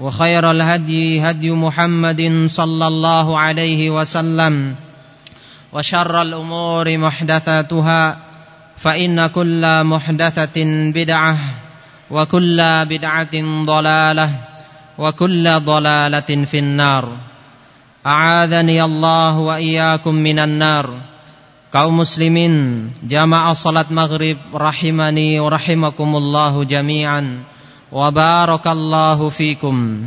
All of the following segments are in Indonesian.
وخير الهدي هدي محمد صلى الله عليه وسلم وشر الأمور محدثاتها فإن كل محدثة بدعة وكل بدعة ضلالة وكل ضلالة في النار. أعاذني الله وإياكم من النار. kaum muslimin jamaah salat maghrib rahimani wa rahimakumullahu jami'an wa barakallahu fikum.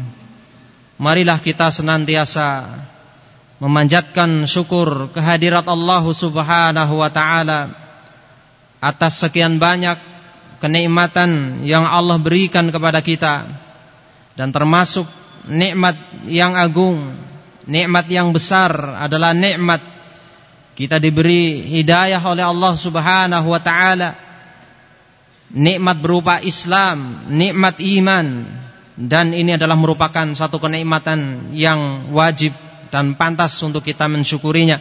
Marilah kita senantiasa memanjatkan syukur kehadirat Allah Subhanahu wa taala atas sekian banyak kenikmatan yang Allah berikan kepada kita dan termasuk nikmat yang agung, nikmat yang besar adalah nikmat kita diberi hidayah oleh Allah Subhanahu wa taala nikmat berupa Islam, nikmat iman dan ini adalah merupakan satu kenikmatan yang wajib dan pantas untuk kita mensyukurinya.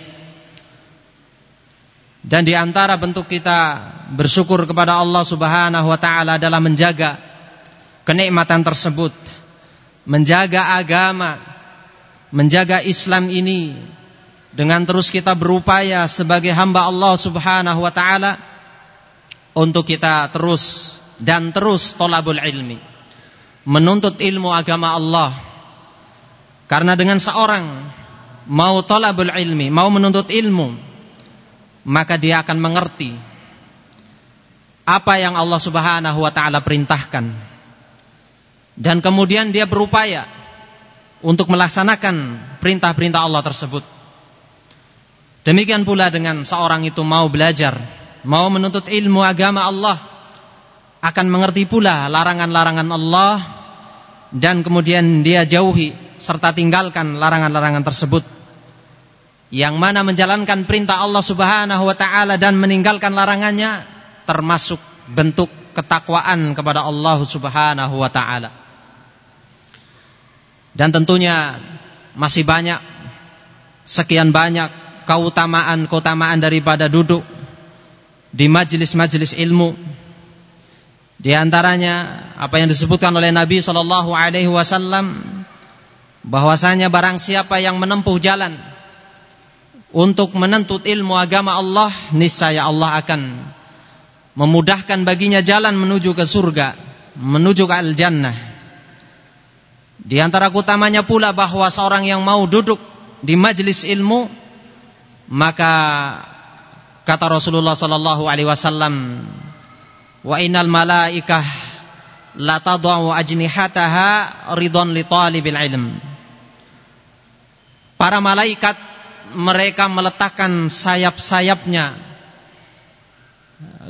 Dan di antara bentuk kita bersyukur kepada Allah Subhanahu wa taala adalah menjaga kenikmatan tersebut, menjaga agama, menjaga Islam ini dengan terus kita berupaya sebagai hamba Allah Subhanahu wa taala untuk kita terus dan terus tolabul ilmi. Menuntut ilmu agama Allah. Karena dengan seorang mau tolabul ilmi mau menuntut ilmu maka dia akan mengerti apa yang Allah Subhanahu wa taala perintahkan. Dan kemudian dia berupaya untuk melaksanakan perintah-perintah Allah tersebut. Demikian pula dengan seorang itu mau belajar mau menuntut ilmu agama Allah akan mengerti pula larangan-larangan Allah dan kemudian dia jauhi serta tinggalkan larangan-larangan tersebut yang mana menjalankan perintah Allah Subhanahu wa taala dan meninggalkan larangannya termasuk bentuk ketakwaan kepada Allah Subhanahu wa taala. Dan tentunya masih banyak sekian banyak keutamaan-keutamaan daripada duduk di majelis-majelis ilmu. Di antaranya apa yang disebutkan oleh Nabi Shallallahu Alaihi Wasallam bahwasanya barang siapa yang menempuh jalan untuk menuntut ilmu agama Allah, niscaya Allah akan memudahkan baginya jalan menuju ke surga, menuju ke al-jannah. Di antara utamanya pula bahwa seorang yang mau duduk di majelis ilmu maka Kata Rasulullah sallallahu alaihi wasallam, "Wa innal malaikah la tad'u ajnihataha ridon li talibil ilm." Para malaikat mereka meletakkan sayap-sayapnya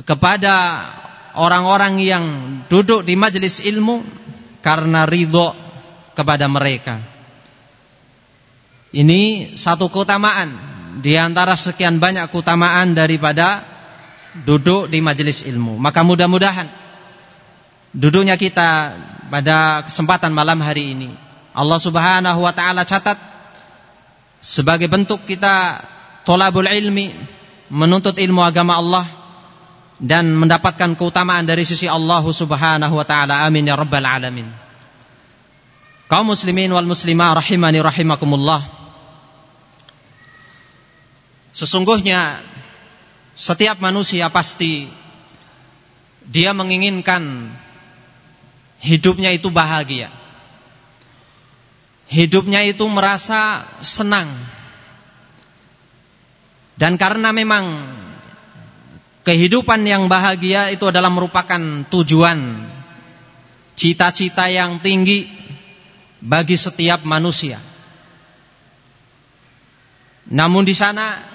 kepada orang-orang yang duduk di majelis ilmu karena ridho kepada mereka. Ini satu keutamaan di antara sekian banyak keutamaan daripada duduk di majelis ilmu. Maka mudah-mudahan duduknya kita pada kesempatan malam hari ini Allah Subhanahu wa taala catat sebagai bentuk kita tolabul ilmi, menuntut ilmu agama Allah dan mendapatkan keutamaan dari sisi Allah Subhanahu wa taala. Amin ya rabbal alamin. Kaum muslimin wal muslimah rahimani rahimakumullah. Sesungguhnya setiap manusia pasti dia menginginkan hidupnya itu bahagia. Hidupnya itu merasa senang. Dan karena memang kehidupan yang bahagia itu adalah merupakan tujuan cita-cita yang tinggi bagi setiap manusia. Namun di sana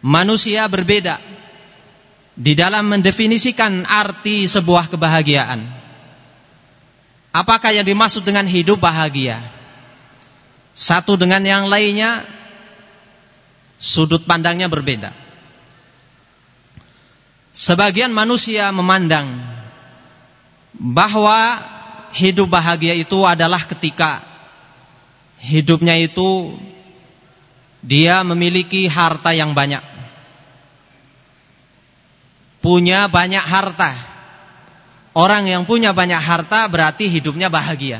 manusia berbeda di dalam mendefinisikan arti sebuah kebahagiaan. Apakah yang dimaksud dengan hidup bahagia? Satu dengan yang lainnya sudut pandangnya berbeda. Sebagian manusia memandang bahwa hidup bahagia itu adalah ketika hidupnya itu dia memiliki harta yang banyak punya banyak harta. Orang yang punya banyak harta berarti hidupnya bahagia.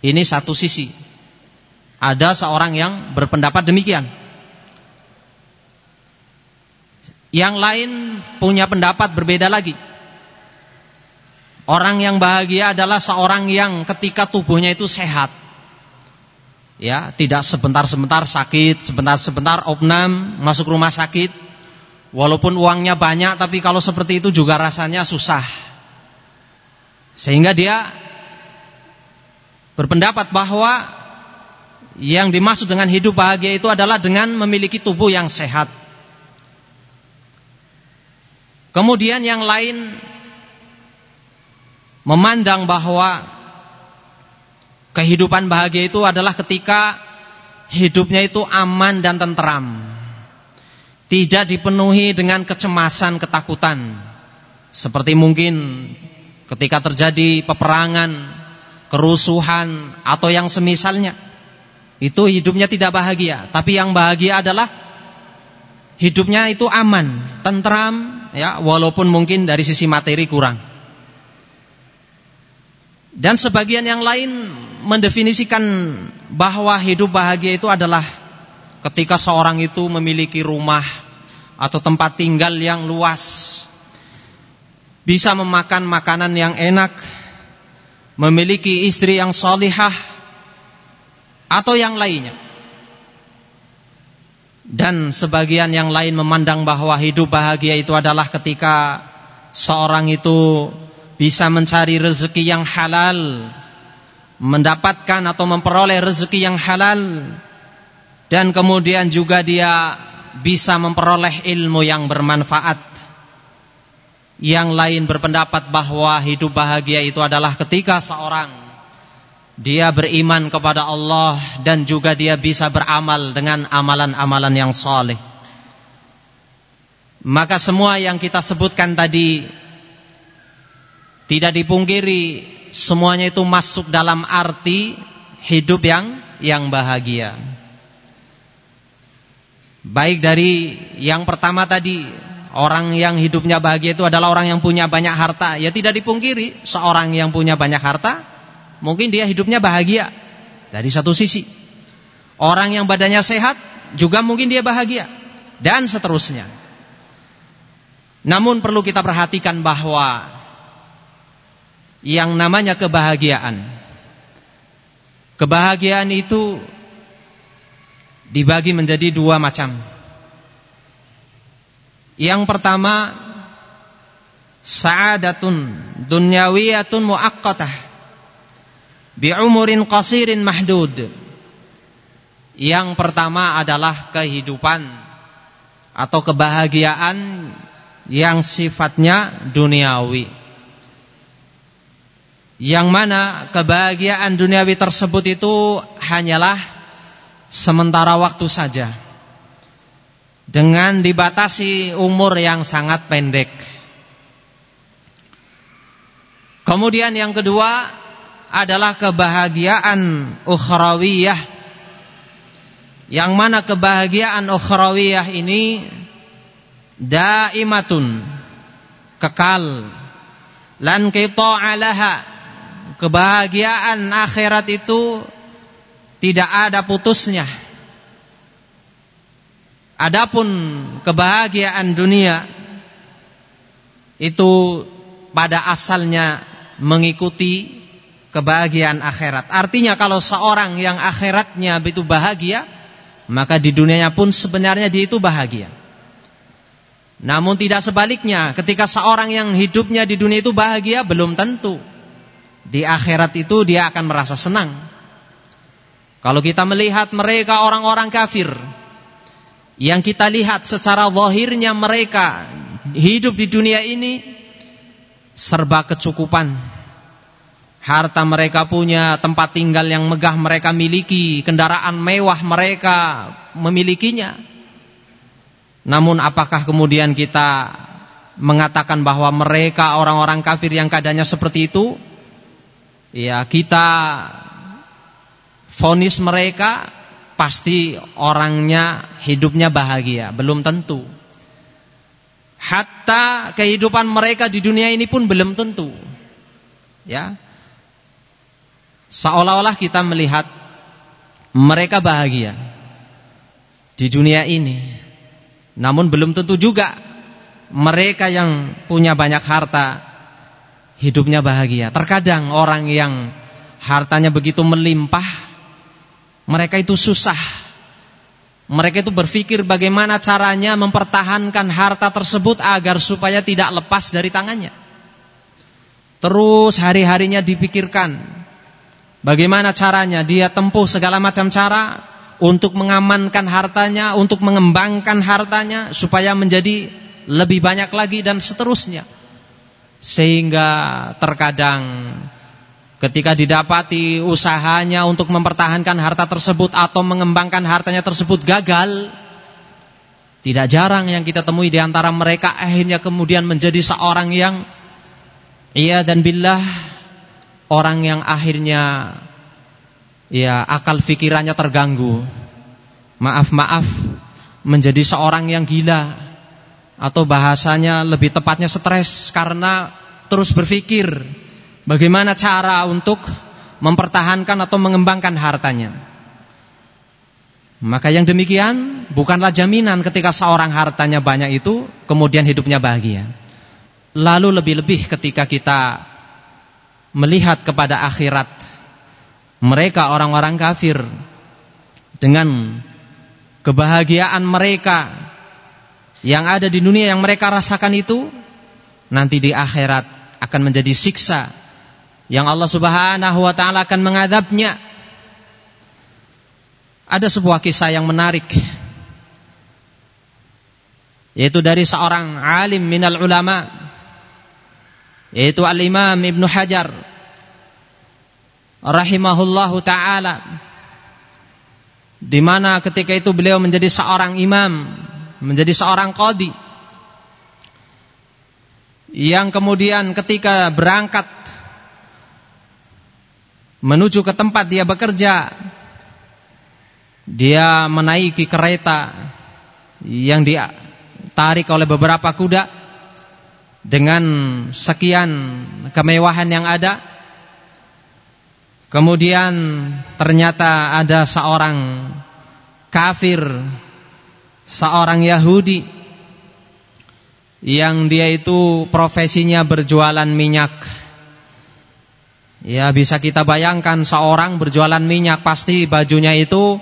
Ini satu sisi. Ada seorang yang berpendapat demikian. Yang lain punya pendapat berbeda lagi. Orang yang bahagia adalah seorang yang ketika tubuhnya itu sehat. Ya, tidak sebentar-sebentar sakit, sebentar-sebentar opnam, masuk rumah sakit, Walaupun uangnya banyak tapi kalau seperti itu juga rasanya susah. Sehingga dia berpendapat bahwa yang dimaksud dengan hidup bahagia itu adalah dengan memiliki tubuh yang sehat. Kemudian yang lain memandang bahwa kehidupan bahagia itu adalah ketika hidupnya itu aman dan tentram tidak dipenuhi dengan kecemasan, ketakutan. Seperti mungkin ketika terjadi peperangan, kerusuhan atau yang semisalnya. Itu hidupnya tidak bahagia, tapi yang bahagia adalah hidupnya itu aman, tentram ya, walaupun mungkin dari sisi materi kurang. Dan sebagian yang lain mendefinisikan bahwa hidup bahagia itu adalah ketika seorang itu memiliki rumah atau tempat tinggal yang luas, bisa memakan makanan yang enak, memiliki istri yang solihah, atau yang lainnya. Dan sebagian yang lain memandang bahwa hidup bahagia itu adalah ketika seorang itu bisa mencari rezeki yang halal, mendapatkan atau memperoleh rezeki yang halal, dan kemudian juga dia bisa memperoleh ilmu yang bermanfaat. Yang lain berpendapat bahwa hidup bahagia itu adalah ketika seorang dia beriman kepada Allah dan juga dia bisa beramal dengan amalan-amalan yang soleh. Maka semua yang kita sebutkan tadi tidak dipungkiri semuanya itu masuk dalam arti hidup yang yang bahagia. Baik dari yang pertama tadi Orang yang hidupnya bahagia itu adalah orang yang punya banyak harta. Ya tidak dipungkiri Seorang yang punya banyak harta Mungkin dia hidupnya bahagia Dari satu sisi. Orang yang badannya sehat Juga mungkin dia bahagia Dan seterusnya. Namun perlu kita perhatikan bahwa Yang namanya kebahagiaan Kebahagiaan itu dibagi menjadi dua macam. Yang pertama sa'adatun dunyawiyatun muaqqatah bi umurin qasirin mahdud. Yang pertama adalah kehidupan atau kebahagiaan yang sifatnya duniawi. Yang mana kebahagiaan duniawi tersebut itu hanyalah sementara waktu saja dengan dibatasi umur yang sangat pendek. Kemudian yang kedua adalah kebahagiaan ukhrawiyah yang mana kebahagiaan ukhrawiyah ini daimatun kekal lan alaha kebahagiaan akhirat itu tidak ada putusnya adapun kebahagiaan dunia itu pada asalnya mengikuti kebahagiaan akhirat artinya kalau seorang yang akhiratnya itu bahagia maka di dunianya pun sebenarnya dia itu bahagia namun tidak sebaliknya, ketika seorang yang hidupnya di dunia itu bahagia, belum tentu. Di akhirat itu dia akan merasa senang. Kalau kita melihat mereka orang-orang kafir, yang kita lihat secara zahirnya mereka hidup di dunia ini serba kecukupan. Harta mereka punya, tempat tinggal yang megah mereka miliki, kendaraan mewah mereka memilikinya. Namun apakah kemudian kita mengatakan bahwa mereka orang-orang kafir yang keadaannya seperti itu? Ya, kita fonis mereka pasti orangnya hidupnya bahagia, belum tentu. Hatta kehidupan mereka di dunia ini pun belum tentu. Ya. Seolah-olah kita melihat mereka bahagia di dunia ini namun belum tentu juga mereka yang punya banyak harta hidupnya bahagia. Terkadang orang yang hartanya begitu melimpah, mereka itu susah. Mereka itu berpikir bagaimana caranya mempertahankan harta tersebut agar supaya tidak lepas dari tangannya. Terus hari-harinya dipikirkan bagaimana caranya dia tempuh segala macam cara untuk mengamankan hartanya, untuk mengembangkan hartanya supaya menjadi lebih banyak lagi dan seterusnya. Sehingga terkadang ketika didapati usahanya untuk mempertahankan harta tersebut atau mengembangkan hartanya tersebut gagal, tidak jarang yang kita temui di antara mereka akhirnya kemudian menjadi seorang yang iya dan billah orang yang akhirnya ya akal fikirannya terganggu. Maaf-maaf menjadi seorang yang gila atau bahasanya lebih tepatnya stres karena terus berpikir bagaimana cara untuk mempertahankan atau mengembangkan hartanya. Maka yang demikian bukanlah jaminan ketika seorang hartanya banyak itu kemudian hidupnya bahagia. Lalu lebih-lebih ketika kita melihat kepada akhirat mereka orang-orang kafir dengan kebahagiaan mereka yang ada di dunia yang mereka rasakan itu nanti di akhirat akan menjadi siksa yang Allah Subhanahu wa taala akan mengadabnya. Ada sebuah kisah yang menarik yaitu dari seorang alim minal ulama yaitu Al-Imam Ibnu Hajar rahimahullahu taala di mana ketika itu beliau menjadi seorang imam, menjadi seorang qadi yang kemudian ketika berangkat menuju ke tempat dia bekerja dia menaiki kereta yang ditarik oleh beberapa kuda dengan sekian kemewahan yang ada Kemudian ternyata ada seorang kafir, seorang Yahudi yang dia itu profesinya berjualan minyak. Ya bisa kita bayangkan seorang berjualan minyak pasti bajunya itu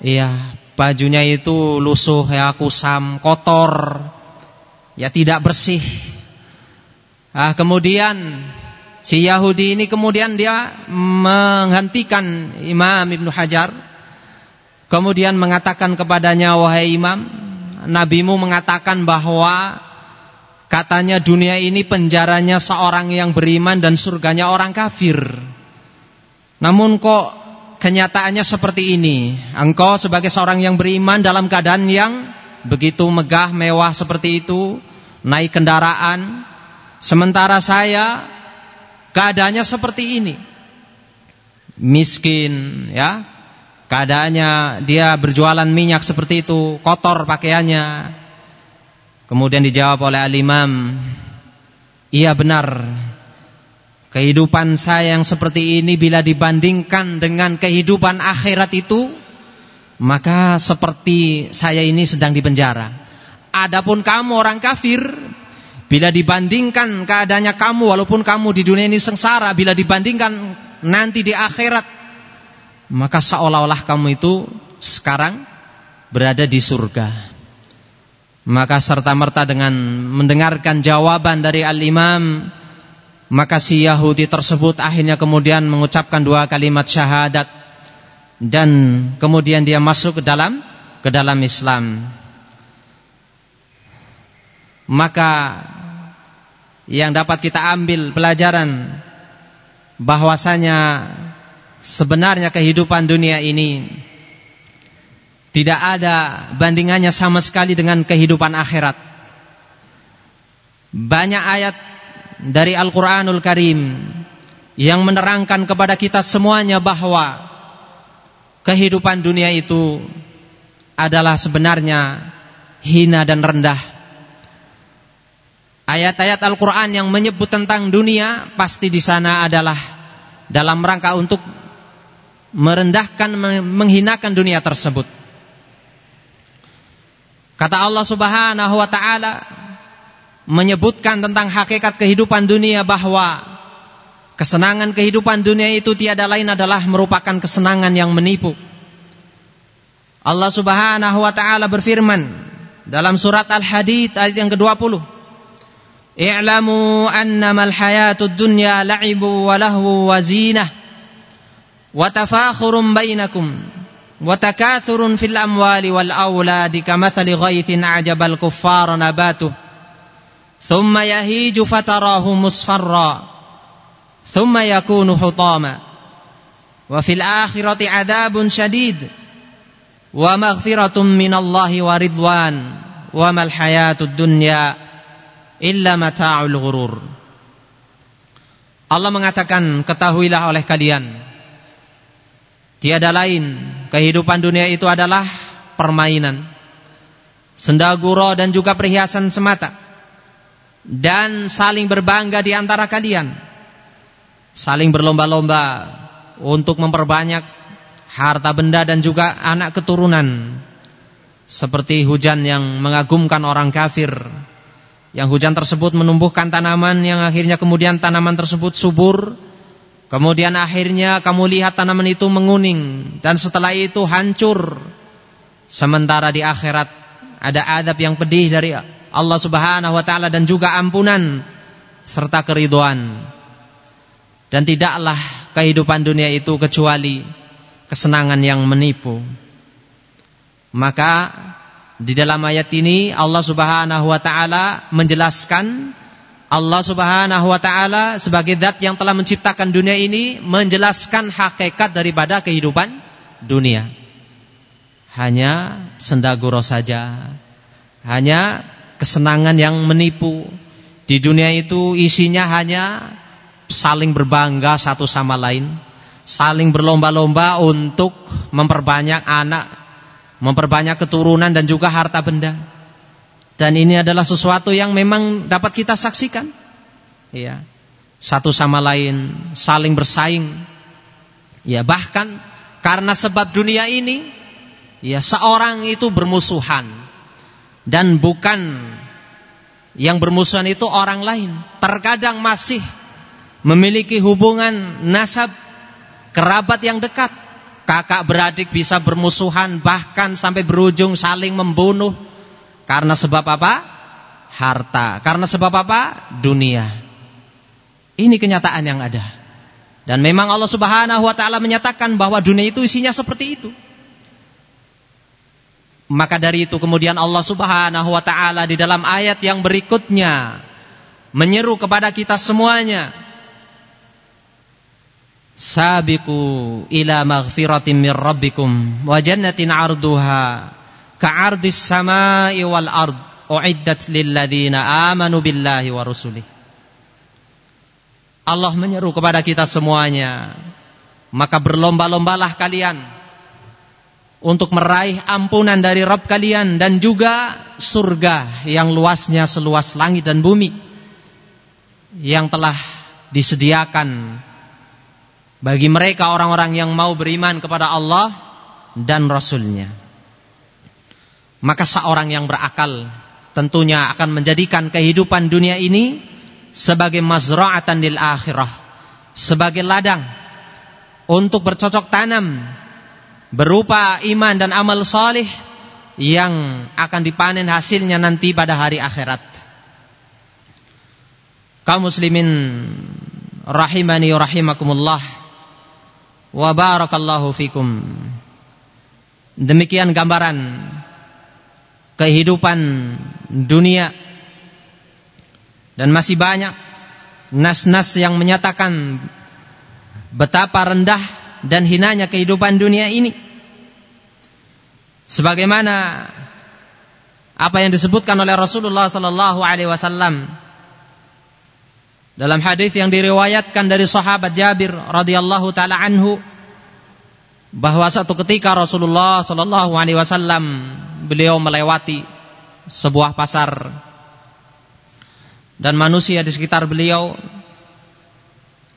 ya bajunya itu lusuh ya kusam, kotor, ya tidak bersih. Ah kemudian Si Yahudi ini kemudian dia menghentikan Imam Ibn Hajar Kemudian mengatakan kepadanya Wahai Imam Nabimu mengatakan bahwa Katanya dunia ini penjaranya seorang yang beriman Dan surganya orang kafir Namun kok kenyataannya seperti ini Engkau sebagai seorang yang beriman dalam keadaan yang Begitu megah, mewah seperti itu Naik kendaraan Sementara saya Keadaannya seperti ini. Miskin, ya. keadaannya dia berjualan minyak seperti itu, kotor pakaiannya. Kemudian dijawab oleh al-imam, iya benar. Kehidupan saya yang seperti ini bila dibandingkan dengan kehidupan akhirat itu, maka seperti saya ini sedang di penjara. Adapun kamu orang kafir, bila dibandingkan keadaannya kamu walaupun kamu di dunia ini sengsara, bila dibandingkan nanti di akhirat maka seolah-olah kamu itu sekarang berada di surga. Maka serta-merta dengan mendengarkan jawaban dari al-imam, maka si Yahudi tersebut akhirnya kemudian mengucapkan dua kalimat syahadat dan kemudian dia masuk ke dalam ke dalam Islam. Maka yang dapat kita ambil pelajaran bahwasanya sebenarnya kehidupan dunia ini tidak ada bandingannya sama sekali dengan kehidupan akhirat. Banyak ayat dari Al-Quranul Karim yang menerangkan kepada kita semuanya bahwa kehidupan dunia itu adalah sebenarnya hina dan rendah. Ayat-ayat Al-Quran yang menyebut tentang dunia pasti di sana adalah dalam rangka untuk merendahkan menghinakan dunia tersebut. Kata Allah Subhanahu wa taala menyebutkan tentang hakikat kehidupan dunia bahwa kesenangan kehidupan dunia itu tiada lain adalah merupakan kesenangan yang menipu. Allah Subhanahu wa taala berfirman dalam surat Al-Hadid ayat yang ke-20. I'lamu annamal hayatud dunya la'ibu wa lahu wa zinah wa tafakhurun bainakum وتكاثر في الأموال والأولاد كمثل غيث أعجب الكفار نباته ثم يهيج فتراه مصفرا ثم يكون حطاما وفي الآخرة عذاب شديد ومغفرة من الله ورضوان وما الحياة الدنيا إلا متاع الغرور Allah mengatakan ketahuilah oleh kalian Tiada lain. Kehidupan dunia itu adalah permainan. Sendaguro dan juga perhiasan semata. Dan saling berbangga di antara kalian. Saling berlomba-lomba Untuk memperbanyak harta benda dan juga anak keturunan. Seperti hujan yang mengagumkan orang kafir. Yang hujan tersebut menumbuhkan tanaman Yang akhirnya kemudian tanaman tersebut subur Kemudian akhirnya kamu lihat tanaman itu menguning dan setelah itu hancur. Sementara di akhirat ada adab yang pedih dari Allah Subhanahu wa taala dan juga ampunan serta keriduan. Dan tidaklah kehidupan dunia itu kecuali kesenangan yang menipu. Maka di dalam ayat ini Allah Subhanahu wa taala menjelaskan Allah Subhanahu wa taala sebagai zat yang telah menciptakan dunia ini menjelaskan hakikat daripada kehidupan dunia. Hanya sendaguro saja. Hanya kesenangan yang menipu. Di dunia itu isinya hanya saling berbangga satu sama lain, saling berlomba-lomba untuk memperbanyak anak, memperbanyak keturunan dan juga harta benda. Dan ini adalah sesuatu yang memang dapat kita saksikan. Ya. Satu sama lain saling bersaing. Ya, bahkan karena sebab dunia ini ya seorang itu bermusuhan dan bukan yang bermusuhan itu orang lain. Terkadang masih memiliki hubungan nasab kerabat yang dekat. Kakak beradik bisa bermusuhan bahkan sampai berujung saling membunuh karena sebab apa? Harta. Karena sebab apa? Dunia. Ini kenyataan yang ada. Dan memang Allah Subhanahu wa taala menyatakan bahwa dunia itu isinya seperti itu. Maka dari itu kemudian Allah Subhanahu wa taala di dalam ayat yang berikutnya menyeru kepada kita semuanya Sabiqu ila maghfiratin min rabbikum wa jannatin 'arduha wal ard uiddat lilladzina amanu billahi wa rusulih Allah menyeru kepada kita semuanya maka berlomba-lombalah kalian untuk meraih ampunan dari Rabb kalian dan juga surga yang luasnya seluas langit dan bumi yang telah disediakan bagi mereka orang-orang yang mau beriman kepada Allah dan Rasulnya. Maka seorang yang berakal tentunya akan menjadikan kehidupan dunia ini sebagai mazra'atan lil akhirah, sebagai ladang untuk bercocok tanam berupa iman dan amal salih yang akan dipanen hasilnya nanti pada hari akhirat. Kaum muslimin rahimani rahimakumullah wa barakallahu fikum. Demikian gambaran kehidupan dunia dan masih banyak nas-nas yang menyatakan betapa rendah dan hinanya kehidupan dunia ini. Sebagaimana apa yang disebutkan oleh Rasulullah sallallahu alaihi wasallam dalam hadis yang diriwayatkan dari sahabat Jabir radhiyallahu taala anhu bahwa satu ketika Rasulullah sallallahu alaihi wasallam beliau melewati sebuah pasar. Dan manusia di sekitar beliau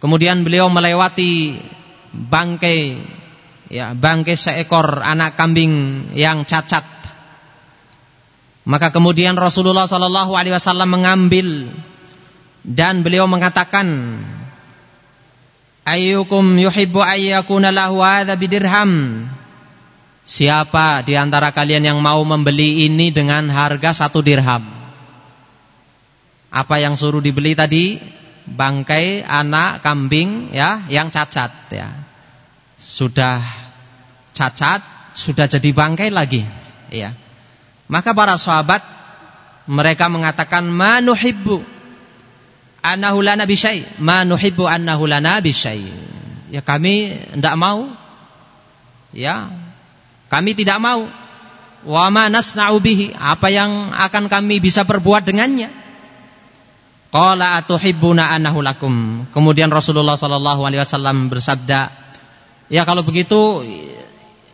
kemudian beliau melewati bangkai ya bangkai seekor anak kambing yang cacat. Maka kemudian Rasulullah sallallahu alaihi wasallam mengambil dan beliau mengatakan ayyukum yuhibbu ayyakuna lahu hadza bidirham Siapa di antara kalian yang mau membeli ini dengan harga satu dirham? Apa yang suruh dibeli tadi? Bangkai anak kambing ya yang cacat ya sudah cacat, sudah jadi bangkai lagi. Ya. Maka para sahabat mereka mengatakan manuhibbu annahu lana bisyai, manuhibbu annahu lana bisyai. Ya kami tidak mau. Ya. Kami tidak mau. Wa ma nasna'u bihi, apa yang akan kami bisa perbuat dengannya? Qala atuhibbuna annahu lakum. Kemudian Rasulullah sallallahu alaihi wasallam bersabda, Ya kalau begitu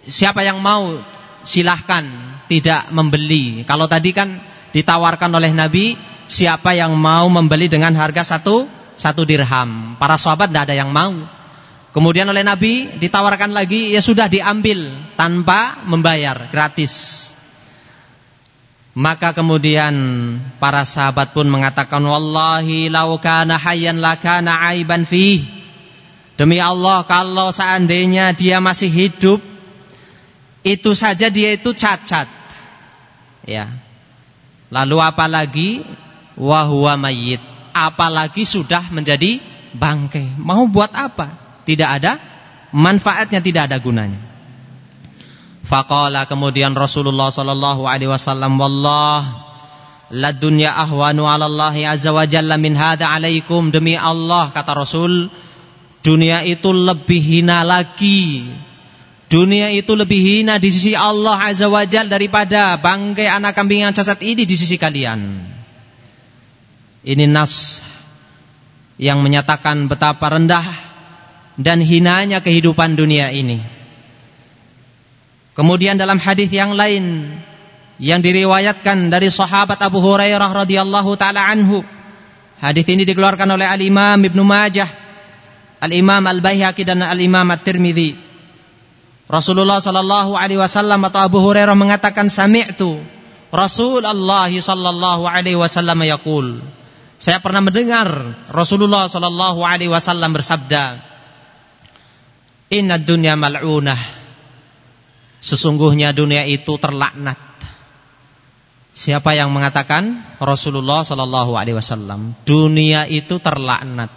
siapa yang mau silahkan tidak membeli. Kalau tadi kan ditawarkan oleh Nabi siapa yang mau membeli dengan harga satu satu dirham. Para sahabat tidak ada yang mau. Kemudian oleh Nabi ditawarkan lagi ya sudah diambil tanpa membayar gratis. Maka kemudian para sahabat pun mengatakan wallahi lau kana hayyan lakana aiban fihi Demi Allah kalau seandainya dia masih hidup itu saja dia itu cacat. Ya. Lalu apalagi wahwa mayit, apalagi sudah menjadi bangkai. Mau buat apa? Tidak ada manfaatnya, tidak ada gunanya. Faqala kemudian Rasulullah sallallahu alaihi wasallam wallah la dunya ahwanu 'ala Allah azza wa jalla min hadza alaikum demi Allah kata Rasul Dunia itu lebih hina lagi. Dunia itu lebih hina di sisi Allah Azza wa Jal daripada bangkai anak kambing yang cacat ini di sisi kalian. Ini nas yang menyatakan betapa rendah dan hinanya kehidupan dunia ini. Kemudian dalam hadis yang lain yang diriwayatkan dari sahabat Abu Hurairah radhiyallahu taala anhu. Hadis ini dikeluarkan oleh Al Imam Ibnu Majah Al-Imam Al-Baihaqi dan Al-Imam At-Tirmidzi. Rasulullah sallallahu alaihi wasallam atau Abu Hurairah mengatakan sami'tu Rasulullah sallallahu alaihi wasallam yaqul. Saya pernah mendengar Rasulullah sallallahu alaihi wasallam bersabda, "Inna dunya mal'unah." Sesungguhnya dunia itu terlaknat. Siapa yang mengatakan Rasulullah sallallahu alaihi wasallam, dunia itu terlaknat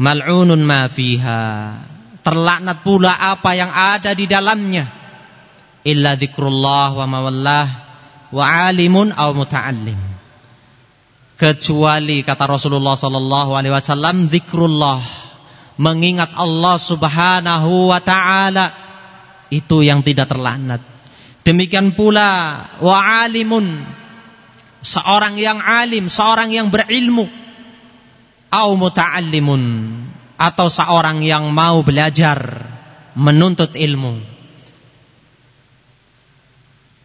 mal'unun ma fiha terlaknat pula apa yang ada di dalamnya. Illa dzikrullah wa mawallah wa alimun aw muta'allim. Kecuali kata Rasulullah sallallahu alaihi wasallam zikrullah mengingat Allah Subhanahu wa taala itu yang tidak terlaknat. Demikian pula wa alimun seorang yang alim seorang yang berilmu au muta'allimun atau seorang yang mau belajar menuntut ilmu.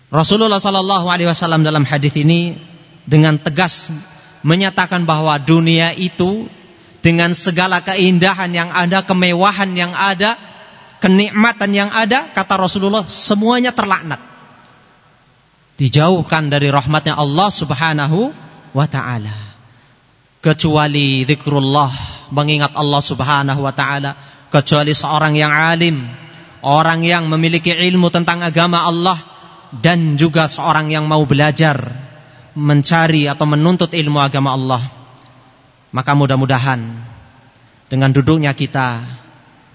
Rasulullah Sallallahu Alaihi Wasallam dalam hadis ini dengan tegas menyatakan bahwa dunia itu dengan segala keindahan yang ada, kemewahan yang ada, kenikmatan yang ada, kata Rasulullah, semuanya terlaknat. Dijauhkan dari rahmatnya Allah Subhanahu wa taala. Kecuali zikrullah, mengingat Allah Subhanahu wa taala, kecuali seorang yang alim, orang yang memiliki ilmu tentang agama Allah dan juga seorang yang mau belajar mencari atau menuntut ilmu agama Allah. Maka mudah-mudahan dengan duduknya kita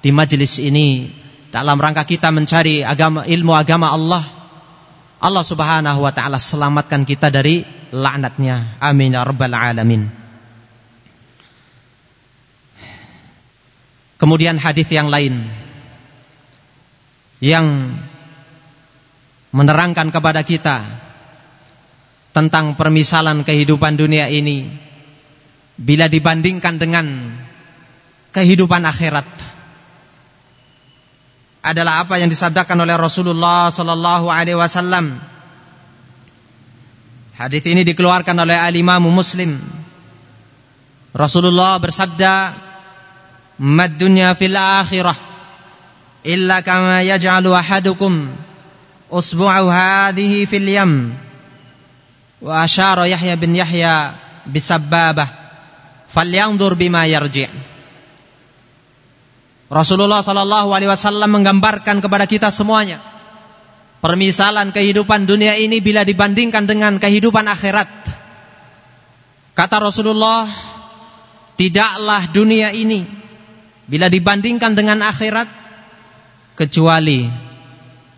di majelis ini dalam rangka kita mencari agama ilmu agama Allah, Allah Subhanahu wa taala selamatkan kita dari laknatnya. Amin ya rabbal alamin. Kemudian hadis yang lain yang menerangkan kepada kita tentang permisalan kehidupan dunia ini bila dibandingkan dengan kehidupan akhirat adalah apa yang disabdakan oleh Rasulullah sallallahu alaihi wasallam. Hadis ini dikeluarkan oleh al-Imam Muslim. Rasulullah bersabda, "Mad dunya fil akhirah illa kama yaj'alu ahadukum usbu'ahu hadhihi fil yam." Wa asyara Yahya bin Yahya bisabbabah falyanzur bima yarji' Rasulullah sallallahu alaihi wasallam menggambarkan kepada kita semuanya permisalan kehidupan dunia ini bila dibandingkan dengan kehidupan akhirat. Kata Rasulullah, tidaklah dunia ini bila dibandingkan dengan akhirat kecuali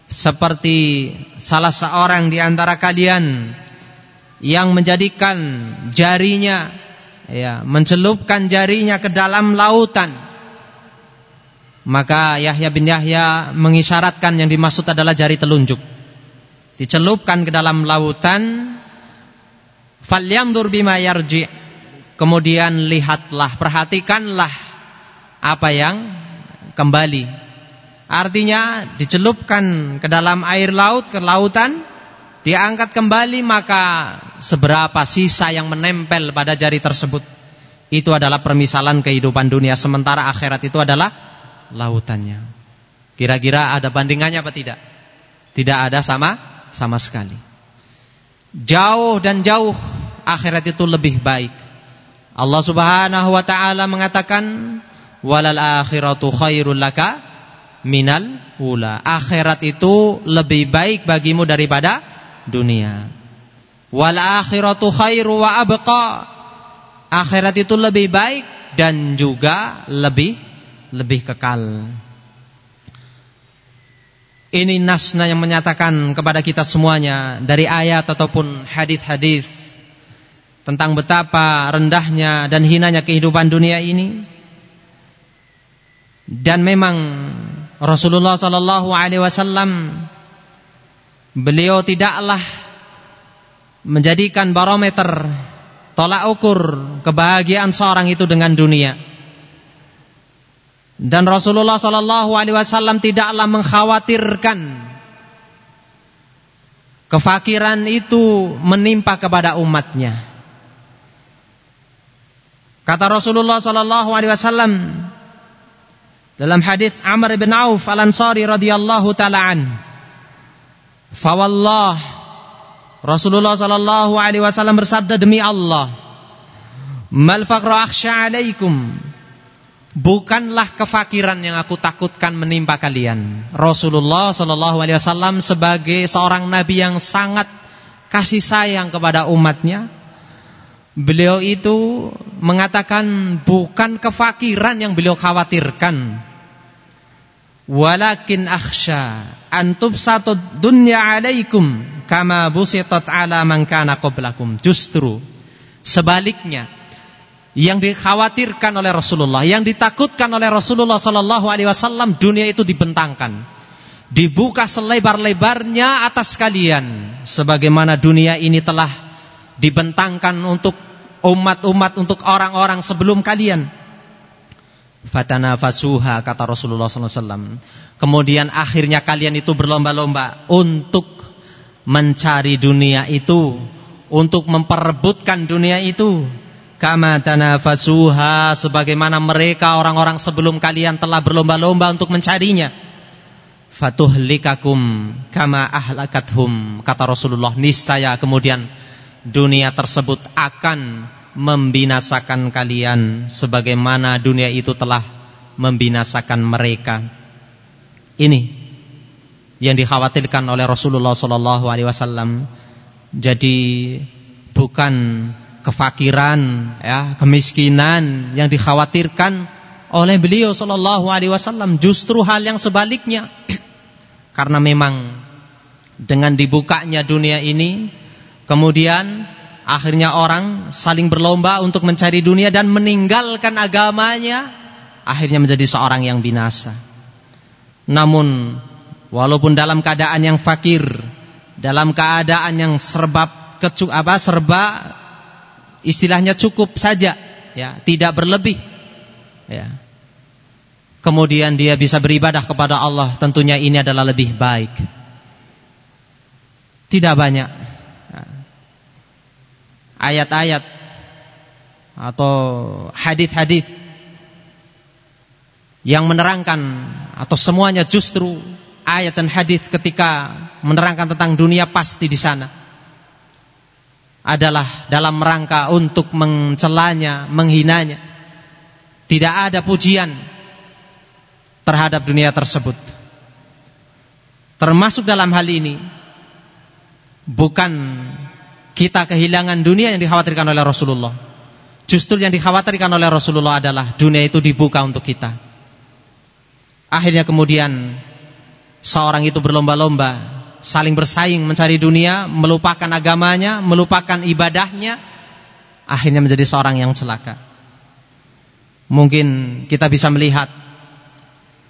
seperti salah seorang di antara kalian yang menjadikan jarinya ya mencelupkan jarinya ke dalam lautan maka Yahya bin Yahya mengisyaratkan yang dimaksud adalah jari telunjuk. Dicelupkan ke dalam lautan falyanzur bima yarji kemudian lihatlah perhatikanlah apa yang kembali. Artinya dicelupkan ke dalam air laut ke lautan diangkat kembali maka seberapa sisa yang menempel pada jari tersebut. Itu adalah permisalan kehidupan dunia sementara akhirat itu adalah lautannya. Kira-kira ada bandingannya apa tidak? Tidak ada sama sama sekali. Jauh dan jauh akhirat itu lebih baik. Allah Subhanahu wa taala mengatakan walal akhiratu khairul laka minal ula akhirat itu lebih baik bagimu daripada dunia. Wal akhiratu khairu wa abqa. Akhirat itu lebih baik dan juga lebih lebih kekal. Ini nasna yang menyatakan kepada kita semuanya dari ayat ataupun hadis-hadis tentang betapa rendahnya dan hinanya kehidupan dunia ini. Dan memang Rasulullah sallallahu alaihi wasallam Beliau tidaklah menjadikan barometer tolak ukur kebahagiaan seorang itu dengan dunia. Dan Rasulullah Shallallahu Alaihi Wasallam tidaklah mengkhawatirkan kefakiran itu menimpa kepada umatnya. Kata Rasulullah Shallallahu Alaihi Wasallam dalam hadis Amr bin Auf Al Ansari radhiyallahu taalaan Fawallah. Rasulullah sallallahu alaihi wasallam bersabda demi Allah Mal akhsha alaikum? Bukanlah kefakiran yang aku takutkan menimpa kalian. Rasulullah sallallahu alaihi wasallam sebagai seorang nabi yang sangat kasih sayang kepada umatnya, beliau itu mengatakan bukan kefakiran yang beliau khawatirkan, Walakin akhsha an tubsatu dunya alaikum kama busitat ala man kana qablakum. Justru sebaliknya yang dikhawatirkan oleh Rasulullah, yang ditakutkan oleh Rasulullah sallallahu alaihi wasallam dunia itu dibentangkan. Dibuka selebar-lebarnya atas kalian sebagaimana dunia ini telah dibentangkan untuk umat-umat untuk orang-orang sebelum kalian Fatana fasuha kata Rasulullah SAW. Kemudian akhirnya kalian itu berlomba-lomba untuk mencari dunia itu, untuk memperebutkan dunia itu. Kama tanafasuha sebagaimana mereka orang-orang sebelum kalian telah berlomba-lomba untuk mencarinya. Fatuhlikakum kama ahlakathum kata Rasulullah niscaya kemudian dunia tersebut akan membinasakan kalian sebagaimana dunia itu telah membinasakan mereka. Ini yang dikhawatirkan oleh Rasulullah sallallahu alaihi wasallam. Jadi bukan kefakiran ya, kemiskinan yang dikhawatirkan oleh beliau sallallahu alaihi wasallam, justru hal yang sebaliknya. Karena memang dengan dibukanya dunia ini Kemudian akhirnya orang saling berlomba untuk mencari dunia dan meninggalkan agamanya, akhirnya menjadi seorang yang binasa. Namun walaupun dalam keadaan yang fakir, dalam keadaan yang serba kecuk apa serba istilahnya cukup saja, ya, tidak berlebih. Ya. Kemudian dia bisa beribadah kepada Allah, tentunya ini adalah lebih baik. Tidak banyak ayat-ayat atau hadis-hadis yang menerangkan atau semuanya justru ayat dan hadis ketika menerangkan tentang dunia pasti di sana adalah dalam rangka untuk mencelanya, menghinanya. Tidak ada pujian terhadap dunia tersebut. Termasuk dalam hal ini bukan kita kehilangan dunia yang dikhawatirkan oleh Rasulullah. Justru yang dikhawatirkan oleh Rasulullah adalah dunia itu dibuka untuk kita. Akhirnya kemudian seorang itu berlomba-lomba, saling bersaing mencari dunia, melupakan agamanya, melupakan ibadahnya, akhirnya menjadi seorang yang celaka. Mungkin kita bisa melihat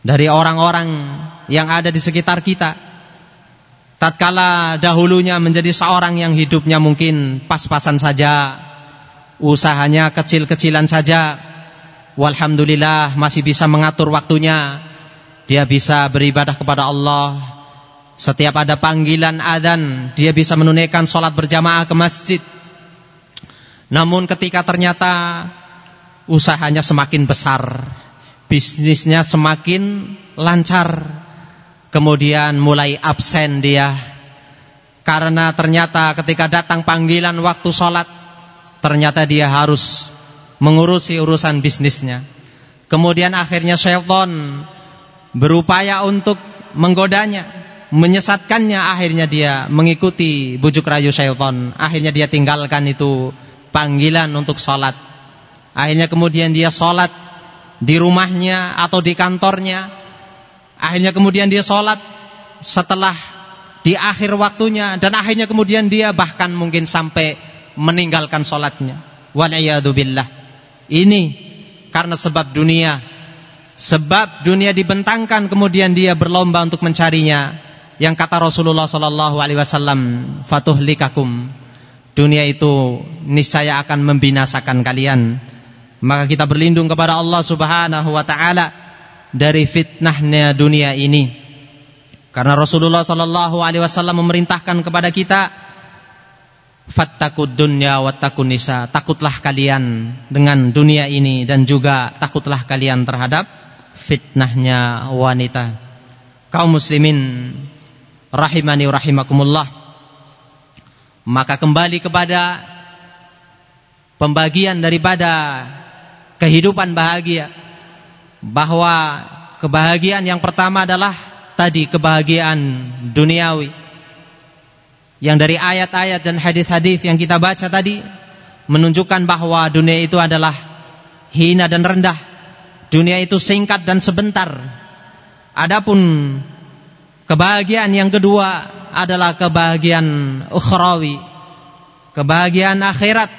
dari orang-orang yang ada di sekitar kita tatkala dahulunya menjadi seorang yang hidupnya mungkin pas-pasan saja, usahanya kecil-kecilan saja, walhamdulillah masih bisa mengatur waktunya, dia bisa beribadah kepada Allah. Setiap ada panggilan adzan, dia bisa menunaikan sholat berjamaah ke masjid. Namun ketika ternyata usahanya semakin besar, bisnisnya semakin lancar, Kemudian mulai absen dia. Karena ternyata ketika datang panggilan waktu sholat Ternyata dia harus mengurusi urusan bisnisnya. Kemudian akhirnya syaitan berupaya untuk menggodanya Menyesatkannya. Akhirnya dia mengikuti bujuk rayu syaitan. Akhirnya dia tinggalkan itu panggilan untuk sholat. Akhirnya kemudian dia sholat di rumahnya atau di kantornya Akhirnya kemudian dia sholat setelah di akhir waktunya dan akhirnya kemudian dia bahkan mungkin sampai meninggalkan sholatnya. billah. Ini karena sebab dunia. Sebab dunia dibentangkan kemudian dia berlomba untuk mencarinya. Yang kata Rasulullah sallallahu alaihi wasallam, "Fatuhlikakum." Dunia itu niscaya akan membinasakan kalian. Maka kita berlindung kepada Allah Subhanahu wa taala dari fitnahnya dunia ini. Karena Rasulullah sallallahu alaihi wasallam memerintahkan kepada kita fattakud dunya wattaqun nisa. Takutlah kalian dengan dunia ini dan juga takutlah kalian terhadap fitnahnya wanita. Kaum muslimin rahimani rahimakumullah. Maka kembali kepada pembagian daripada kehidupan bahagia bahwa kebahagiaan yang pertama adalah tadi kebahagiaan duniawi. Yang dari ayat-ayat dan hadis-hadis yang kita baca tadi menunjukkan bahwa dunia itu adalah hina dan rendah. Dunia itu singkat dan sebentar. Adapun kebahagiaan yang kedua adalah kebahagiaan ukhrawi. Kebahagiaan akhirat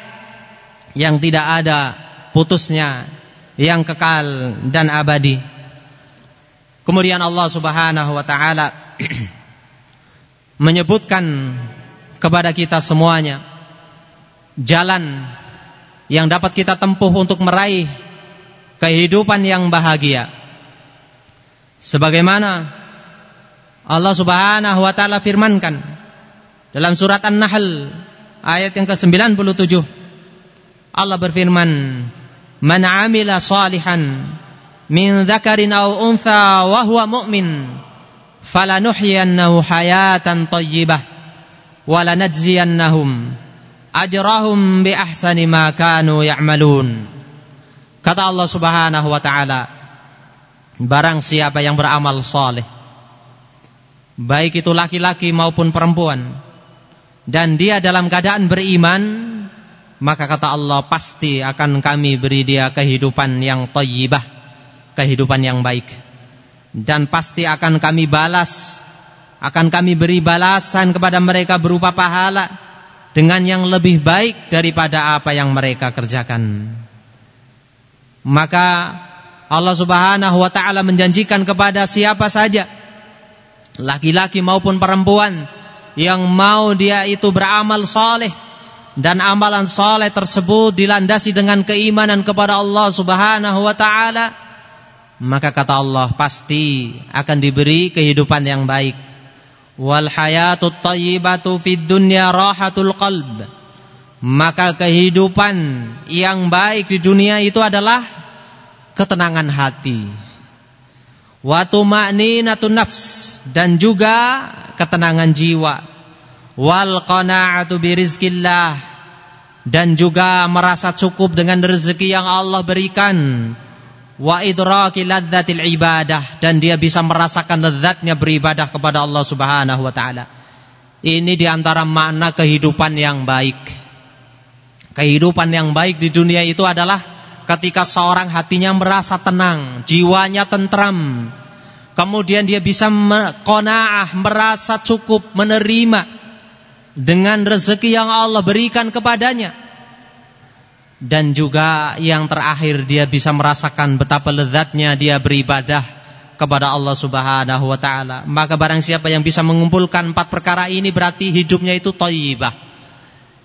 yang tidak ada putusnya yang kekal dan abadi. Kemudian Allah Subhanahu wa taala menyebutkan kepada kita semuanya jalan yang dapat kita tempuh untuk meraih kehidupan yang bahagia. Sebagaimana Allah Subhanahu wa taala firmankan Dalam surat An-Nahl ayat yang ke-97 Allah berfirman, "Man 'amila salihan min dzakarin aw untha wa huwa mu'min, falanuhyiyannahu hayatan thayyibah wa lanajziyannahum ajrahum bi ahsani ma kanu ya'malun." Kata Allah Subhanahu wa taala, barang siapa yang beramal saleh baik itu laki-laki maupun perempuan dan dia dalam keadaan beriman maka kata Allah pasti akan kami beri dia kehidupan yang thayyibah kehidupan yang baik. Dan pasti akan kami balas akan kami beri balasan kepada mereka berupa pahala dengan yang lebih baik daripada apa yang mereka kerjakan. Maka Allah Subhanahu wa taala menjanjikan kepada siapa saja laki-laki maupun perempuan yang mau dia itu beramal soleh dan amalan soleh tersebut dilandasi dengan keimanan kepada Allah Subhanahu wa taala maka kata Allah pasti akan diberi kehidupan yang baik. Wal hayatut fid dunya rahatul qalb. Maka kehidupan yang baik di dunia itu adalah ketenangan hati. Wa tuma'ninatun nafs. Dan juga ketenangan jiwa wal qana'atu birizkillah dan juga merasa cukup dengan rezeki yang Allah berikan. Wa idraki ladzatil ibadah. Dan dia bisa merasakan lezatnya beribadah kepada Allah Subhanahu wa taala. Ini di antara makna kehidupan yang baik. Kehidupan yang baik di dunia itu adalah ketika seorang hatinya merasa tenang, jiwanya tentram, kemudian dia bisa konaah, merasa cukup, menerima dengan rezeki yang Allah berikan kepadanya. Dan juga yang terakhir dia bisa merasakan betapa lezatnya dia beribadah kepada Allah Subhanahu wa taala. Maka barang siapa yang bisa mengumpulkan empat perkara ini berarti hidupnya itu thayyibah.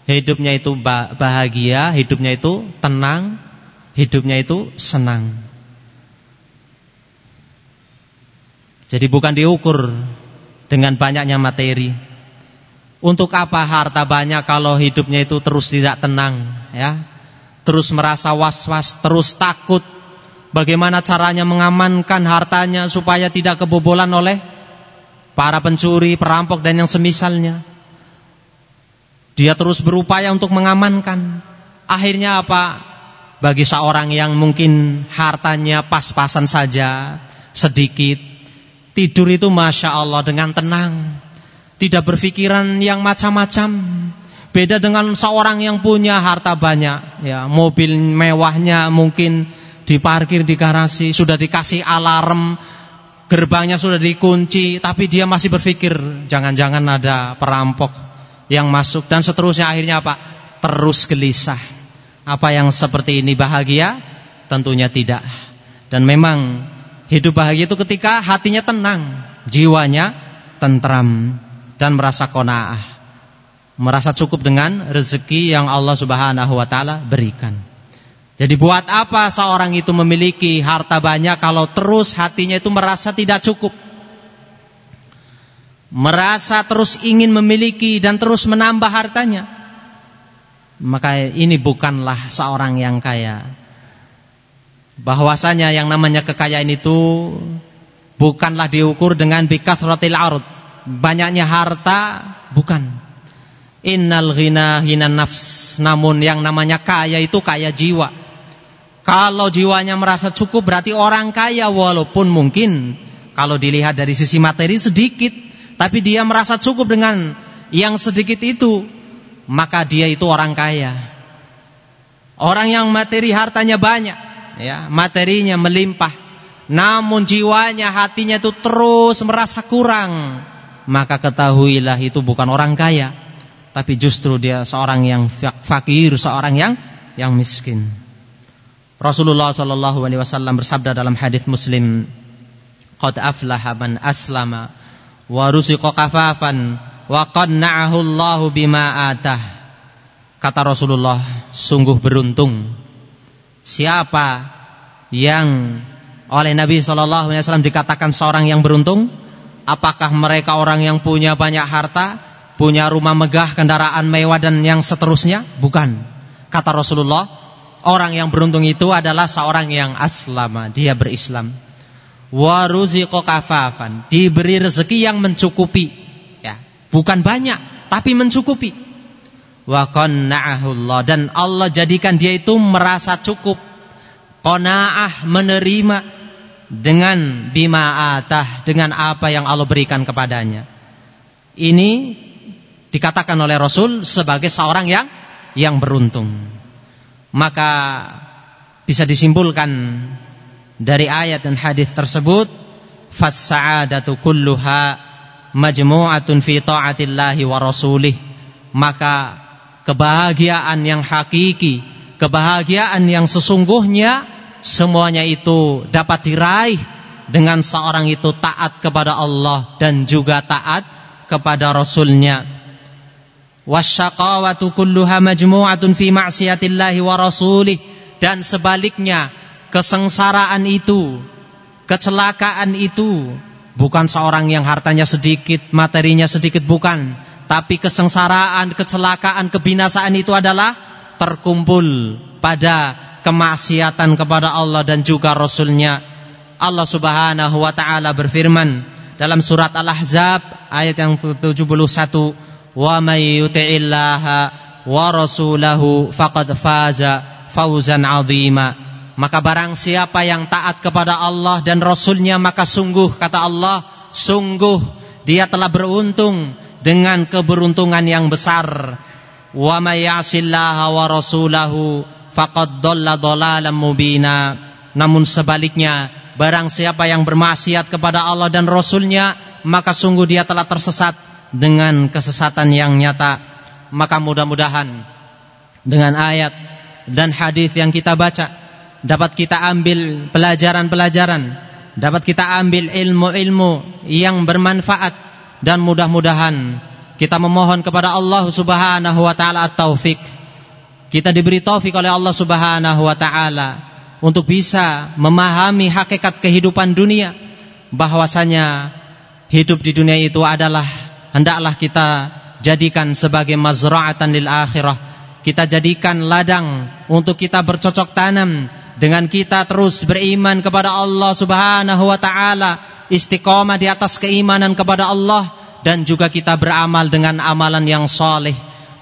Hidupnya itu bahagia, hidupnya itu tenang, hidupnya itu senang. Jadi bukan diukur dengan banyaknya materi. Untuk apa harta banyak kalau hidupnya itu terus tidak tenang, ya? Terus merasa was-was, terus takut. Bagaimana caranya mengamankan hartanya supaya tidak kebobolan oleh para pencuri, perampok dan yang semisalnya. Dia terus berupaya untuk mengamankan. Akhirnya apa? bagi seorang yang mungkin hartanya pas-pasan saja, sedikit, tidur itu masya Allah dengan tenang, tidak berpikiran yang macam-macam. Beda dengan seorang yang punya harta banyak, ya mobil mewahnya mungkin diparkir di garasi, sudah dikasih alarm, gerbangnya sudah dikunci, tapi dia masih berpikir jangan-jangan ada perampok yang masuk dan seterusnya akhirnya apa? Terus gelisah apa yang seperti ini bahagia? Tentunya tidak. Dan memang hidup bahagia itu ketika hatinya tenang, jiwanya tentram dan merasa kona'ah. Merasa cukup dengan rezeki yang Allah Subhanahu wa taala berikan. Jadi buat apa seorang itu memiliki harta banyak kalau terus hatinya itu merasa tidak cukup? Merasa terus ingin memiliki dan terus menambah hartanya maka ini bukanlah seorang yang kaya. Bahwasanya yang namanya kekayaan itu bukanlah diukur dengan bikathratil ard. Banyaknya harta bukan. Innal ghina hinan nafs. Namun yang namanya kaya itu kaya jiwa. Kalau jiwanya merasa cukup berarti orang kaya walaupun mungkin kalau dilihat dari sisi materi sedikit, tapi dia merasa cukup dengan yang sedikit itu maka dia itu orang kaya. Orang yang materi hartanya banyak, ya, materinya melimpah, namun jiwanya, hatinya itu terus merasa kurang, maka ketahuilah itu bukan orang kaya, tapi justru dia seorang yang fakir, seorang yang yang miskin. Rasulullah Shallallahu Alaihi Wasallam bersabda dalam hadis Muslim, "Qad aflaha man aslama wa rusiqa kafafan wa qanna'ahu Allahu bima atah. Kata Rasulullah, sungguh beruntung siapa yang oleh Nabi sallallahu alaihi wasallam dikatakan seorang yang beruntung? Apakah mereka orang yang punya banyak harta, punya rumah megah, kendaraan mewah dan yang seterusnya? Bukan. Kata Rasulullah, orang yang beruntung itu adalah seorang yang aslama, dia berislam. Wa ruziqa kafafan, diberi rezeki yang mencukupi. Ya, bukan banyak, tapi mencukupi. Wa qanna'ahullah dan Allah jadikan dia itu merasa cukup. Qanaah menerima dengan bima atah dengan apa yang Allah berikan kepadanya. Ini dikatakan oleh Rasul sebagai seorang yang yang beruntung. Maka bisa disimpulkan dari ayat dan hadis tersebut fas-sa'adatu kulluha majmu'atun fi ta'atillahi wa rasulih maka kebahagiaan yang hakiki, kebahagiaan yang sesungguhnya semuanya itu dapat diraih dengan seorang itu taat kepada Allah dan juga taat kepada Rasulnya. Wasyaqawatu kulluha majmu'atun fi ma'siyatillahi wa rasulih dan sebaliknya kesengsaraan itu, kecelakaan itu bukan seorang yang hartanya sedikit, materinya sedikit bukan, tapi kesengsaraan, kecelakaan, kebinasaan itu adalah terkumpul pada kemaksiatan kepada Allah dan juga Rasulnya. Allah subhanahu wa ta'ala berfirman dalam surat Al-Ahzab ayat yang 71 wa may yuti'illaha wa rasulahu 'azima maka barang siapa yang taat kepada Allah dan Rasulnya maka sungguh kata Allah sungguh dia telah beruntung dengan keberuntungan yang besar. Wa may faqad dhalla dhalalan mubina. Namun sebaliknya, barang siapa yang bermaksiat kepada Allah dan Rasulnya, maka sungguh dia telah tersesat dengan kesesatan yang nyata. Maka mudah-mudahan dengan ayat dan hadis yang kita baca dapat kita ambil pelajaran-pelajaran, dapat kita ambil ilmu-ilmu yang bermanfaat dan mudah-mudahan kita memohon kepada Allah Subhanahu wa taala taufik. Kita diberi taufik oleh Allah Subhanahu wa taala untuk bisa memahami hakikat kehidupan dunia bahwasanya hidup di dunia itu adalah hendaklah kita jadikan sebagai mazra'atan lil akhirah. Kita jadikan ladang untuk kita bercocok tanam dengan kita terus beriman kepada Allah Subhanahu wa taala, istiqomah di atas keimanan kepada Allah dan juga kita beramal dengan amalan yang soleh,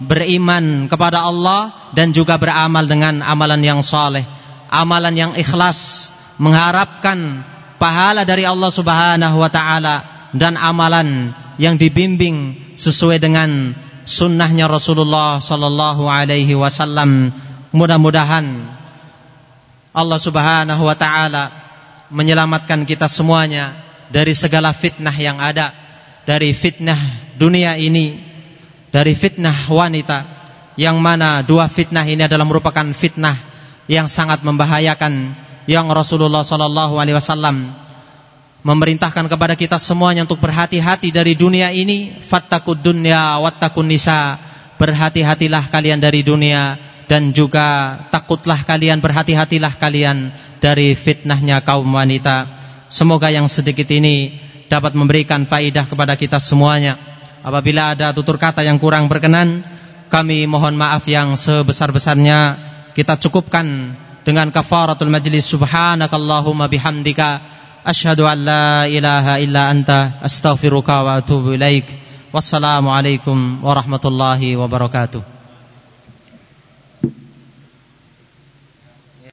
beriman kepada Allah dan juga beramal dengan amalan yang soleh, amalan yang ikhlas, mengharapkan pahala dari Allah Subhanahu wa taala dan amalan yang dibimbing sesuai dengan sunnahnya Rasulullah sallallahu alaihi wasallam. Mudah-mudahan Allah Subhanahu wa taala menyelamatkan kita semuanya dari segala fitnah yang ada, dari fitnah dunia ini, dari fitnah wanita yang mana dua fitnah ini adalah merupakan fitnah yang sangat membahayakan yang Rasulullah sallallahu alaihi wasallam memerintahkan kepada kita semuanya untuk berhati-hati dari dunia ini fattakud dunya wattakun nisa berhati-hatilah kalian dari dunia dan juga takutlah kalian berhati-hatilah kalian dari fitnahnya kaum wanita. Semoga yang sedikit ini dapat memberikan faidah kepada kita semuanya. Apabila ada tutur kata yang kurang berkenan, kami mohon maaf yang sebesar-besarnya. Kita cukupkan dengan kafaratul majlis subhanakallahumma bihamdika asyhadu an la ilaha illa anta astaghfiruka wa atubu ilaik. Wassalamualaikum warahmatullahi wabarakatuh.